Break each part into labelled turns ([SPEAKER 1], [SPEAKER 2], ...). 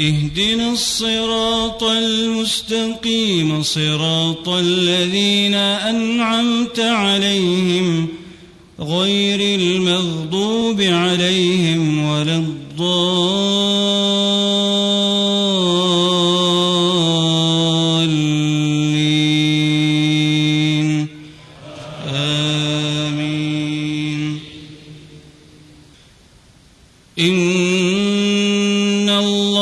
[SPEAKER 1] اهدنا الصراط المستقيم صراط الذين أنعمت عليهم غير المغضوب عليهم ولا الضالين آمين إن الله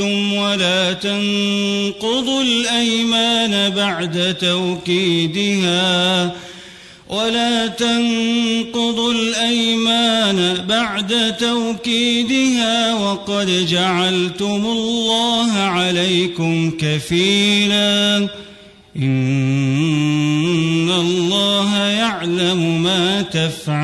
[SPEAKER 1] عاهدتم ولا تنقضوا الأيمان بعد توكيدها ولا تنقضوا الأيمان بعد توكيدها وقد جعلتم الله عليكم كفيلا إن الله يعلم ما تفعلون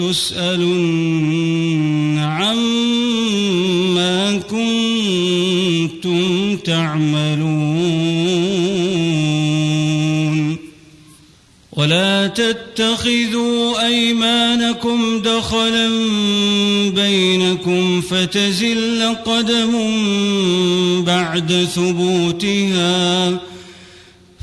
[SPEAKER 1] لتسألن عما كنتم تعملون ولا تتخذوا أيمانكم دخلا بينكم فتزل قدم بعد ثبوتها ۖ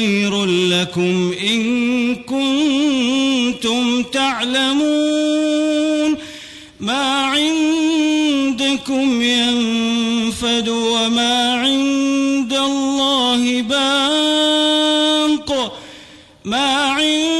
[SPEAKER 1] خير لكم إن كنتم تعلمون ما عندكم ينفد وما عند الله باق ما عند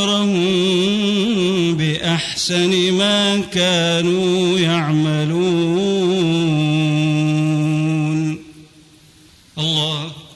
[SPEAKER 1] أجرا بأحسن ما كانوا يعملون الله